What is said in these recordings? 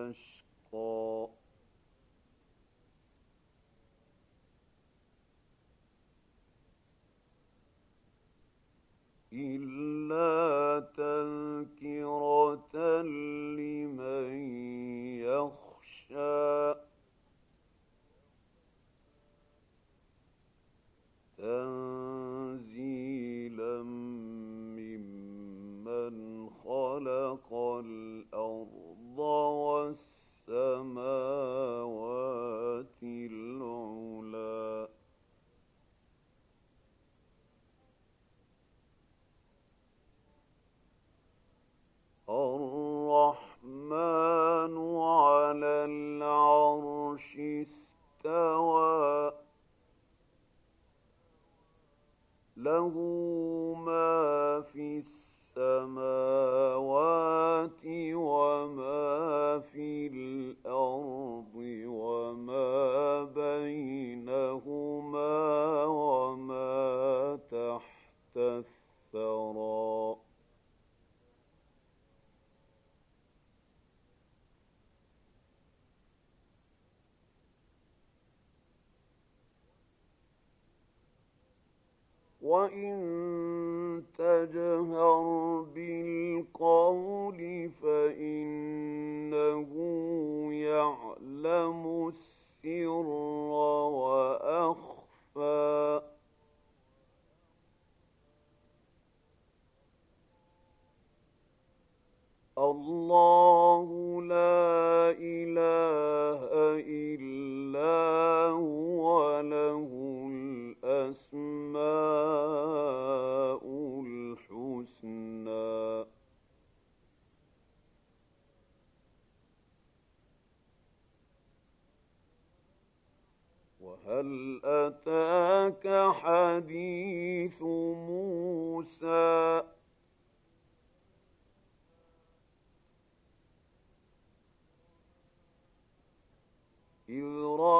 وأشقى إلا هل أتاك حديث موسى؟ إذ رأى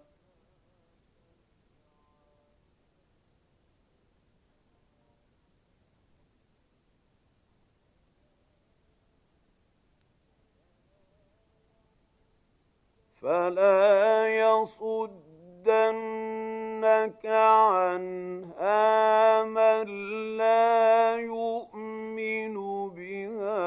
فلا يصدنك عنها من لا يؤمن بها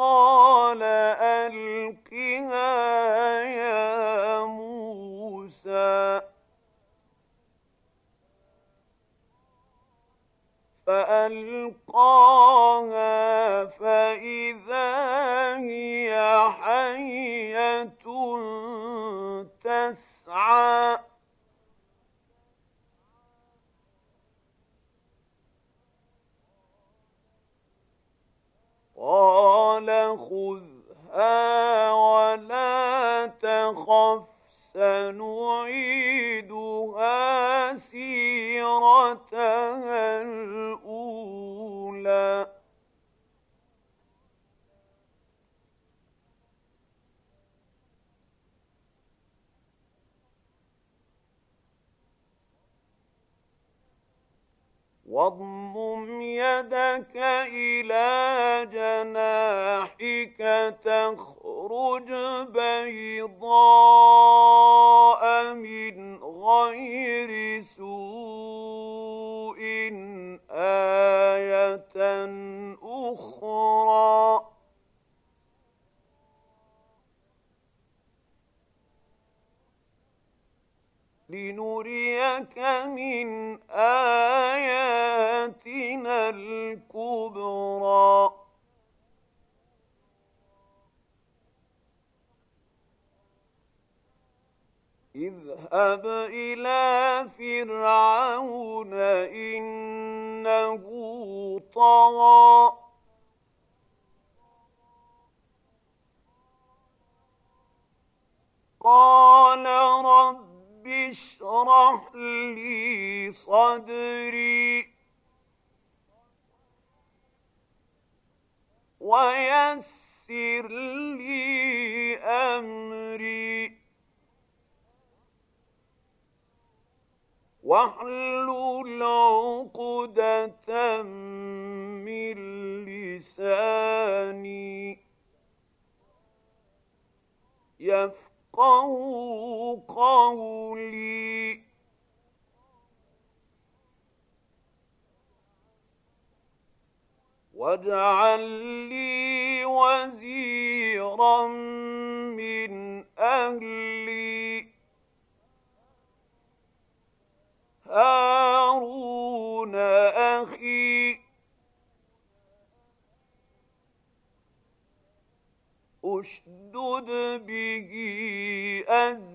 قال ألقها واضمم يدك إلى جناحك تخرج بيضاء من غير سوء آية أخرى. لنريك من آياتنا الكبرى. اذهب إلى أهلي. هارون أخي. أشدد به أزري.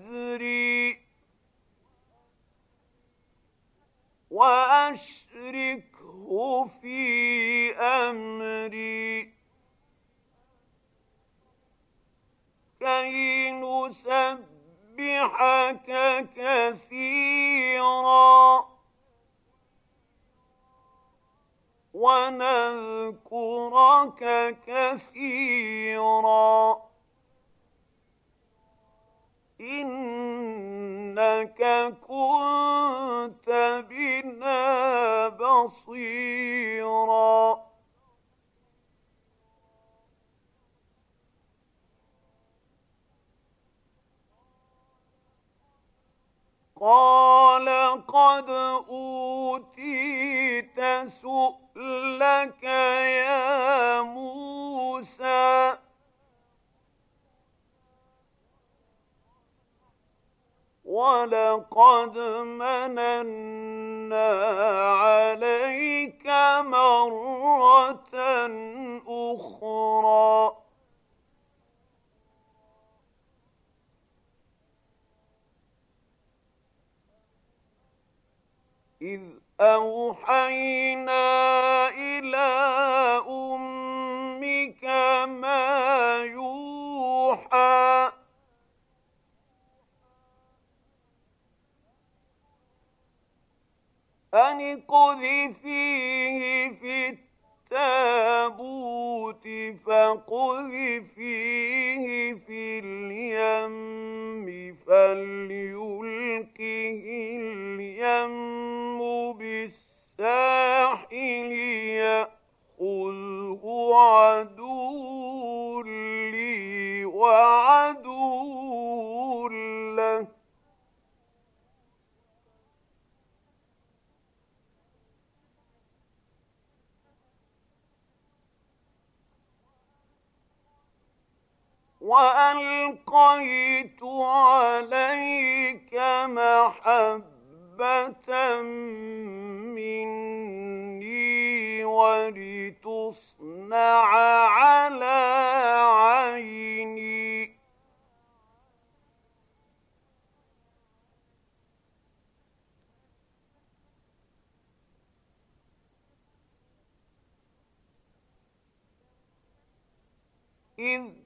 نسبحك كثيرا. ونذكرك كثيرا. إنك كنت بنا بصيرا. قال قد أوتيت سؤلك يا موسى. ولقد مننا أوحينا إلى أمك ما يوحى. أن قذفيه في التابوت فقذفيه في اليم فليلقه اليم بالساحل يأخذه عدو لي وعدو وألقيت عليك محبة مني ولتصنع على عيني. إذ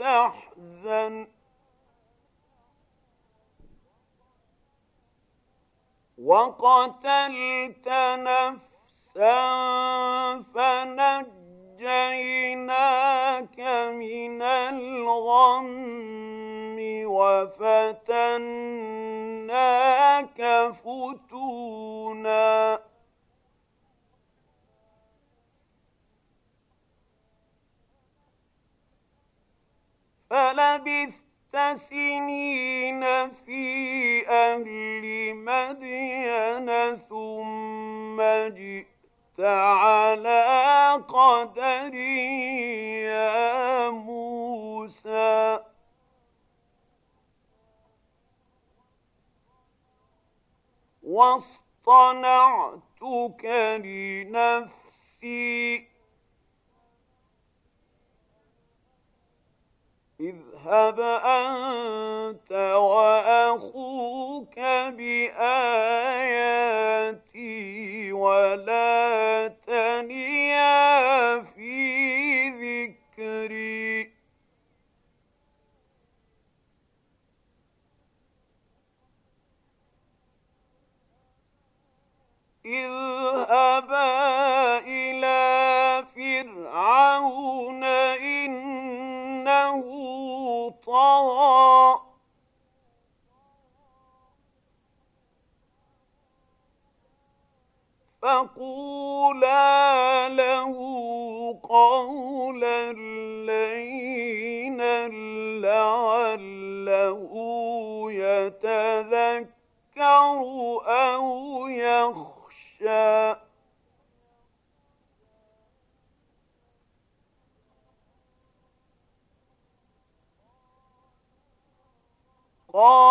تحزن وقتلت نفسا فلبثت سنين في أهل مدين ثم جئت على قدر يا موسى. واصطنعتك لنفسي إذهب أنت قال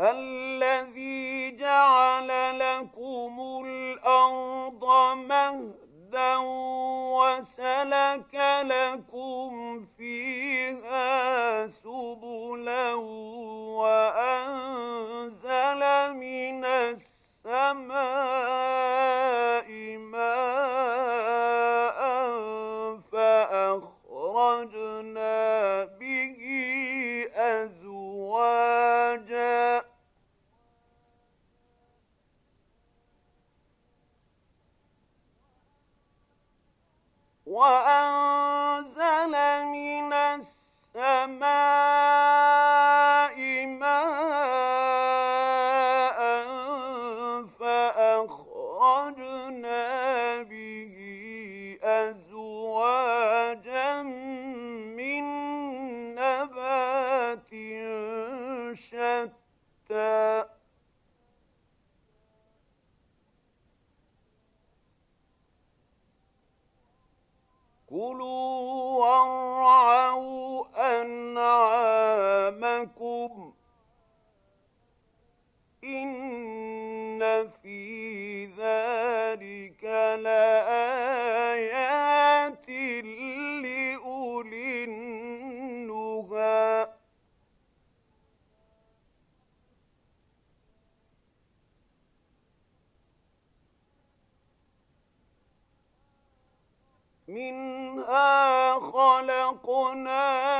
الذي جعل لكم الأرض مهدا وسلك لكم فيها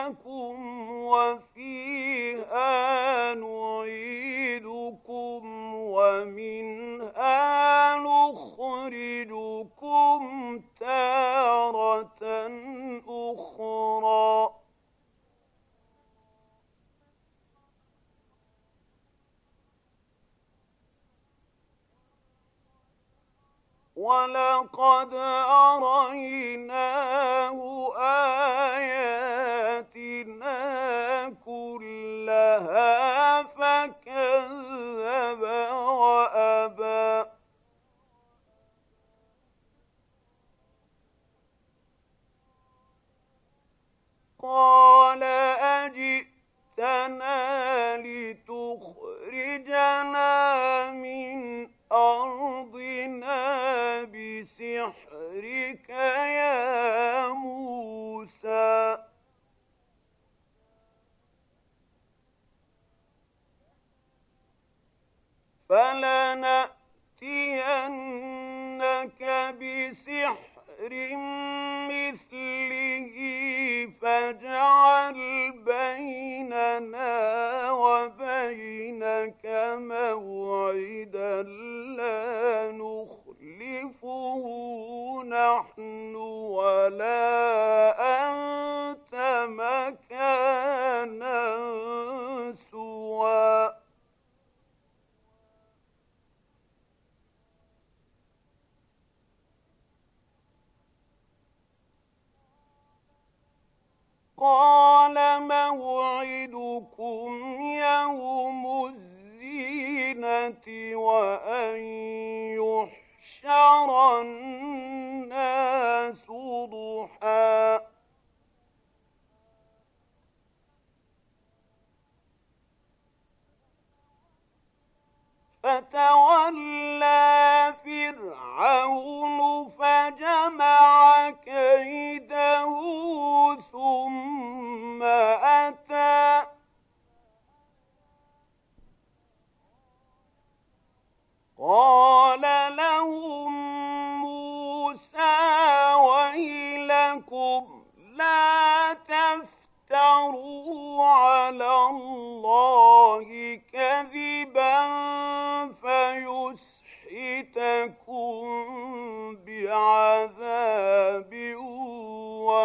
خلقناكم وفيها نعيدكم ومنها نخرجكم تارة أخرى. ولقد Seigneur الزينة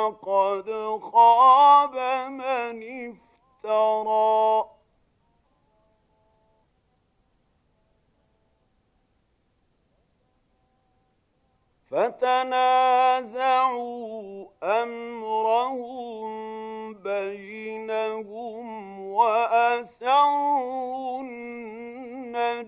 وقد خاب من افترى. فتنازعوا أمرهم بينهم وأسروا النجوى.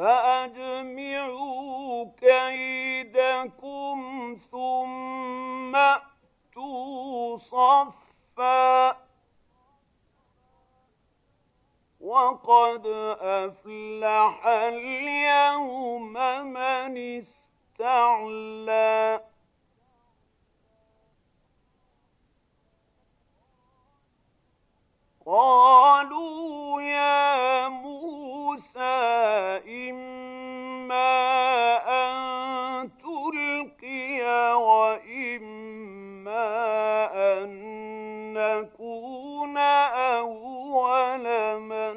فأجمعوا كيدكم ثم أتوا صفا. وقد أفلح اليوم من استعلى. قالوا يا موسى إما أن تلقي وإما أن نكون أول من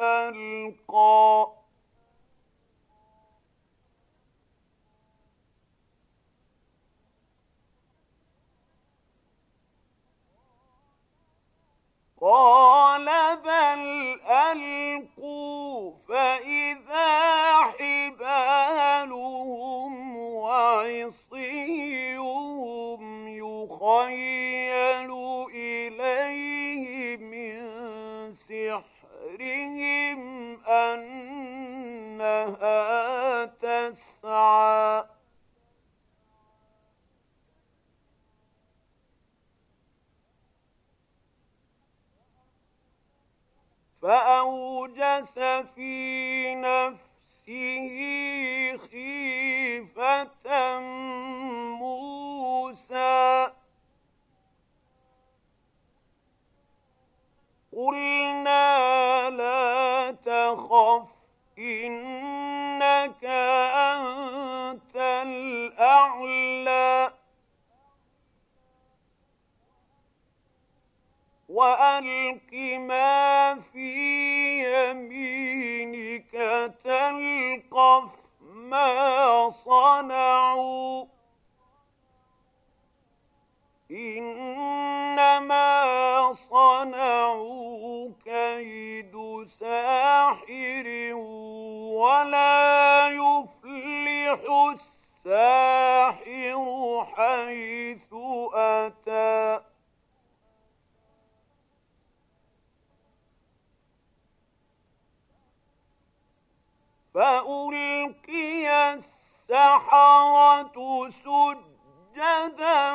ألقى. قل الساحر حيث أتى. فألقي السحرة سجدا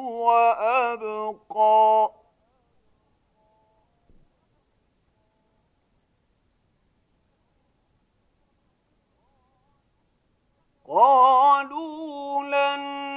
وأبقى. قالوا لن